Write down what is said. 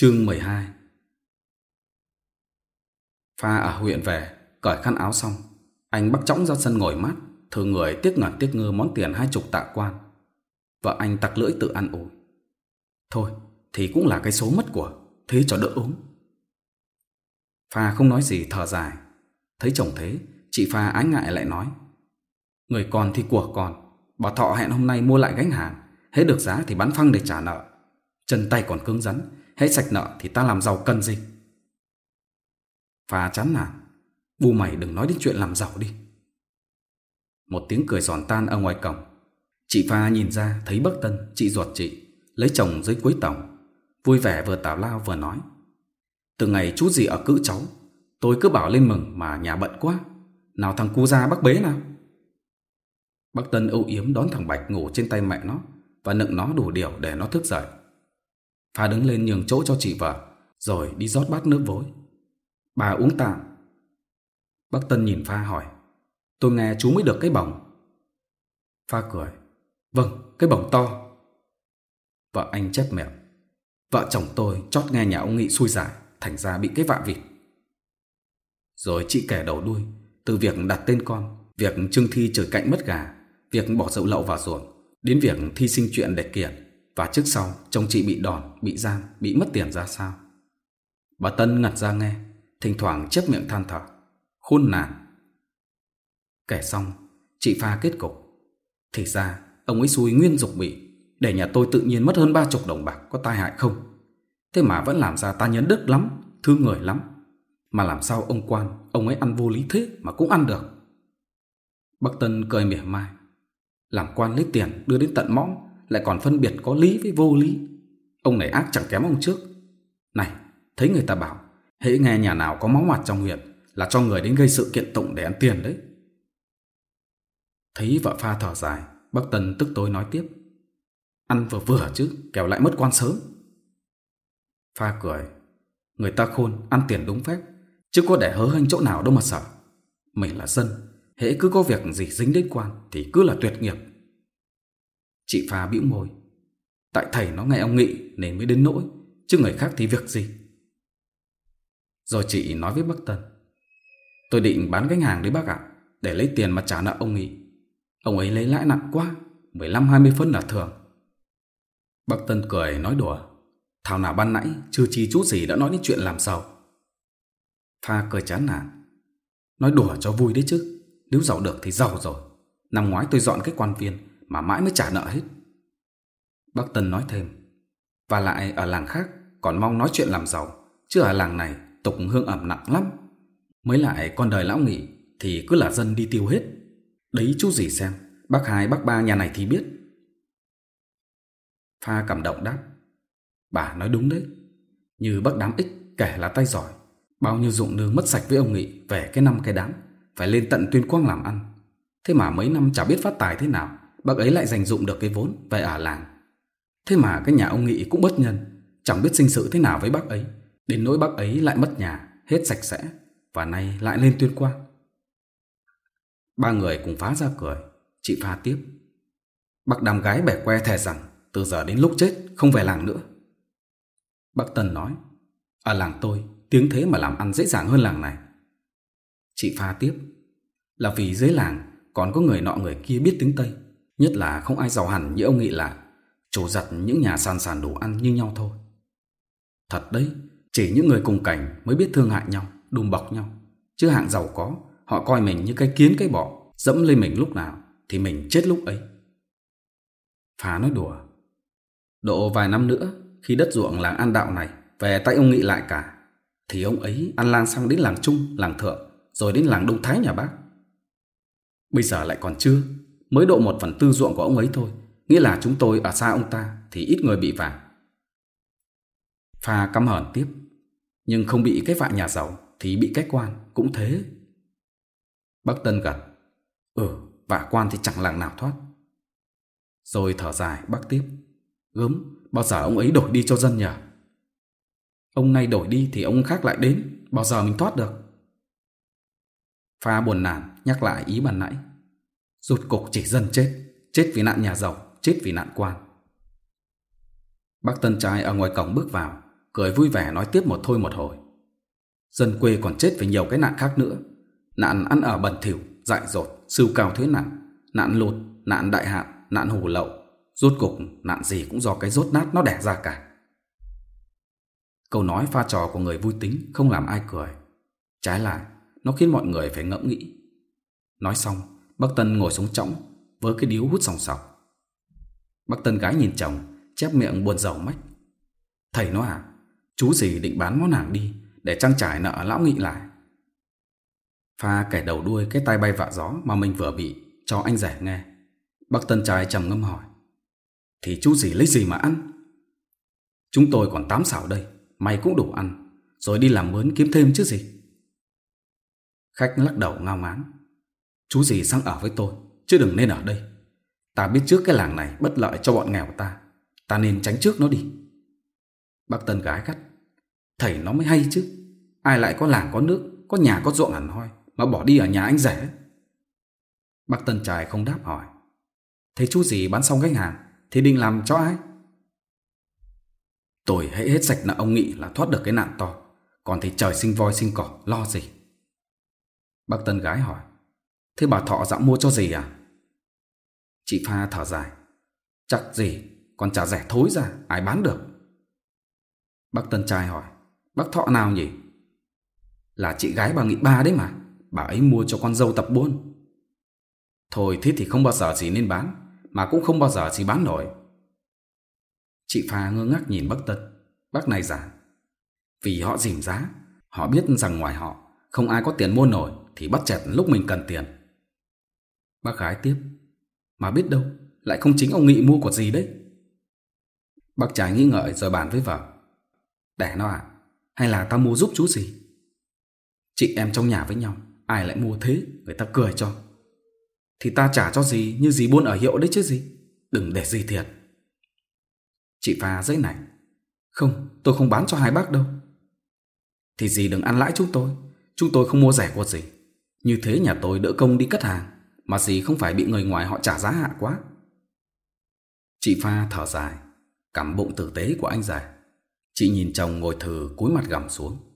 Chương 12 Pha ở huyện về, cởi khăn áo xong, anh bắt chóng ra sân ngồi mát, thưa người tiếc ngẩn tiếc ngơ món tiền hai chục tạ quan. Và anh tặc lưỡi tự ăn ủi. Thôi, thì cũng là cái số mất của, thế cho đỡ ốm. Pha không nói gì thở dài. Thấy chồng thế, chị Pha ái ngại lại nói. Người còn thì của còn, bà Thọ hẹn hôm nay mua lại gánh hàng, hết được giá thì bán phăng để trả nợ. Chân tay còn cứng rắn, hãy sạch nợ thì ta làm giàu cần gì? Phá chán nản. Bu mày đừng nói đến chuyện làm giàu đi. Một tiếng cười giòn tan ở ngoài cổng. Chị Pha nhìn ra thấy Bắc Tân, chị ruột chị, lấy chồng dưới cuối tổng. Vui vẻ vừa tào lao vừa nói. Từ ngày chút gì ở cữ cháu, tôi cứ bảo lên mừng mà nhà bận quá. Nào thằng cu ra bắc bế nào. Bắc Tân âu yếm đón thằng Bạch ngủ trên tay mẹ nó và nựng nó đủ điều để nó thức dậy. Phá đứng lên nhường chỗ cho chị vợ, rồi đi rót bát nước vối. Bà uống tạm. Bác Tân nhìn Pha hỏi, tôi nghe chú mới được cái bỏng. Pha cười, vâng, cái bỏng to. Vợ anh chép mẹp. Vợ chồng tôi chót nghe nhà ông Nghị xui giải, thành ra bị cái vạ vịt. Rồi chị kể đầu đuôi, từ việc đặt tên con, việc trưng thi trời cạnh mất gà, việc bỏ dậu lậu vào ruộng, đến việc thi sinh chuyện để kiện, và trước sau chồng chị bị đòn, bị giam, bị mất tiền ra sao? Bà Tân ngặt ra nghe Thỉnh thoảng chép miệng than thở Khôn nạn Kể xong chị pha kết cục. Thì ra ông ấy xui nguyên dục bị Để nhà tôi tự nhiên mất hơn ba chục đồng bạc Có tai hại không? Thế mà vẫn làm ra ta nhấn đức lắm Thương người lắm. Mà làm sao ông quan Ông ấy ăn vô lý thế mà cũng ăn được? Bắc Tân cười mỉa mai Làm quan lấy tiền đưa đến tận mõm lại còn phân biệt có lý với vô lý. Ông này ác chẳng kém ông trước. Này, thấy người ta bảo, hễ nghe nhà nào có máu mặt trong huyện là cho người đến gây sự kiện tụng để ăn tiền đấy. Thấy vợ pha thở dài, bác Tân tức tối nói tiếp. Ăn vừa vừa chứ, kẻo lại mất quan sớm. Pha cười, người ta khôn, ăn tiền đúng phép, chứ có để hớ hênh chỗ nào đâu mà sợ. Mình là dân, hễ cứ có việc gì dính đến quan thì cứ là tuyệt nghiệp, Chị pha bĩu môi. Tại thầy nó nghe ông Nghị nên mới đến nỗi, chứ người khác thì việc gì. Rồi chị nói với bác Tân. Tôi định bán gánh hàng đấy bác ạ, để lấy tiền mà trả nợ ông Nghị. Ông ấy lấy lãi nặng quá, 15-20 phân là thường. Bác Tân cười nói đùa. Thảo nào ban nãy, chưa chi chút gì đã nói đến chuyện làm sao. Pha cười chán nản. Nói đùa cho vui đấy chứ, nếu giàu được thì giàu rồi. Năm ngoái tôi dọn cái quan viên mà mãi mới trả nợ hết. Bác Tân nói thêm, và lại ở làng khác còn mong nói chuyện làm giàu, chứ ở làng này tục hương ẩm nặng lắm. Mới lại con đời lão nghỉ thì cứ là dân đi tiêu hết. Đấy chú gì xem, bác hai bác ba nhà này thì biết. Pha cảm động đáp, bà nói đúng đấy. Như bác đám ích kể là tay giỏi, bao nhiêu dụng nương mất sạch với ông Nghị về cái năm cái đám, phải lên tận tuyên quang làm ăn. Thế mà mấy năm chả biết phát tài thế nào, bác ấy lại dành dụng được cái vốn về ở làng. Thế mà cái nhà ông Nghị cũng bất nhân, chẳng biết sinh sự thế nào với bác ấy, đến nỗi bác ấy lại mất nhà, hết sạch sẽ, và nay lại lên tuyên quang. Ba người cùng phá ra cười, chị pha tiếp. Bác đám gái bẻ que thề rằng từ giờ đến lúc chết không về làng nữa. Bác Tân nói, ở làng tôi tiếng thế mà làm ăn dễ dàng hơn làng này. Chị pha tiếp, là vì dưới làng còn có người nọ người kia biết tiếng Tây Nhất là không ai giàu hẳn như ông nghĩ là Chủ giặt những nhà sàn sàn đồ ăn như nhau thôi. Thật đấy Chỉ những người cùng cảnh mới biết thương hại nhau Đùm bọc nhau. Chứ hạng giàu có Họ coi mình như cái kiến cái bọ Dẫm lên mình lúc nào Thì mình chết lúc ấy. Phá nói đùa. Độ vài năm nữa Khi đất ruộng làng An Đạo này Về tay ông Nghị lại cả Thì ông ấy ăn lan sang đến làng Trung, làng Thượng Rồi đến làng Đông Thái nhà bác. Bây giờ lại còn chưa mới độ một phần tư ruộng của ông ấy thôi. Nghĩa là chúng tôi ở xa ông ta thì ít người bị vào. Pha căm hờn tiếp. Nhưng không bị cái vạ nhà giàu thì bị cái quan, cũng thế. Bác Tân gật. Ừ, vả quan thì chẳng làng nào thoát. Rồi thở dài bác tiếp. Gớm, bao giờ ông ấy đổi đi cho dân nhờ? Ông nay đổi đi thì ông khác lại đến, bao giờ mình thoát được? Pha buồn nản nhắc lại ý bàn nãy. Rốt cục chỉ dân chết Chết vì nạn nhà giàu Chết vì nạn quan. Bác tân trai ở ngoài cổng bước vào Cười vui vẻ nói tiếp một thôi một hồi. Dân quê còn chết vì nhiều cái nạn khác nữa. Nạn ăn ở bẩn thỉu Dại dột, sưu cao thuế nặng, Nạn lụt, nạn đại hạn, nạn hủ lậu. Rốt cục nạn gì cũng do cái rốt nát nó đẻ ra cả. Câu nói pha trò của người vui tính Không làm ai cười. Trái lại Nó khiến mọi người phải ngẫm nghĩ. Nói xong Bác Tân ngồi xuống trống Với cái điếu hút sòng sọc. Bác Tân gái nhìn chồng, Chép miệng buồn rầu mách. Thầy nó à Chú gì định bán món hàng đi Để trang trải nợ lão nghị lại. Pha kẻ đầu đuôi cái tay bay vạ gió Mà mình vừa bị cho anh rẻ nghe. Bác Tân trai trầm ngâm hỏi, Thì chú gì lấy gì mà ăn? Chúng tôi còn tám xảo đây Mày cũng đủ ăn, Rồi đi làm mướn kiếm thêm chứ gì. Khách lắc đầu ngao ngán. Chú gì sang ở với tôi, Chứ đừng nên ở đây. Ta biết trước cái làng này bất lợi cho bọn nghèo ta. Ta nên tránh trước nó đi. Bác Tân gái gắt. Thầy nó mới hay chứ. Ai lại có làng có nước, Có nhà có ruộng hẳn hoi, Mà bỏ đi ở nhà anh rẻ Bác Tân trai không đáp hỏi. Thế chú gì bán xong khách hàng, Thì định làm cho ai? Tôi hãy hết sạch nợ ông Nghị là thoát được cái nạn to. Còn thì trời sinh voi sinh cỏ, lo gì? Bác Tân gái hỏi. Thế bà Thọ dạo mua cho gì à? Chị Pha thở dài. Chắc gì, còn chả rẻ thối ra, ai bán được. Bác Tân trai hỏi, bác Thọ nào nhỉ? Là chị gái bà Nghị Ba đấy mà, bà ấy mua cho con dâu tập buôn. Thôi thế thì không bao giờ gì nên bán, mà cũng không bao giờ gì bán nổi. Chị Pha ngơ ngác nhìn bác Tân, bác này giả. Vì họ dìm giá, họ biết rằng ngoài họ, không ai có tiền mua nổi thì bắt chẹt lúc mình cần tiền. Bác gái tiếp, Mà biết đâu, Lại không chính ông Nghị mua quật gì đấy. Bác trai nghĩ ngợi, rồi bàn với vợ, Đẻ nó à? Hay là tao mua giúp chú gì? Chị em trong nhà với nhau, Ai lại mua thế, người ta cười cho. Thì ta trả cho gì như gì buôn ở hiệu đấy chứ gì Đừng để gì thiệt. Chị pha giấy này, Không, tôi không bán cho hai bác đâu. Thì gì đừng ăn lãi chúng tôi Chúng tôi không mua rẻ quật gì Như thế nhà tôi đỡ công đi cất hàng mà gì không phải bị người ngoài họ trả giá hạ quá. Chị Pha thở dài, cắm bụng tử tế của anh dài. Chị nhìn chồng ngồi thừ cúi mặt gằm xuống.